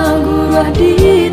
mengagurah diri.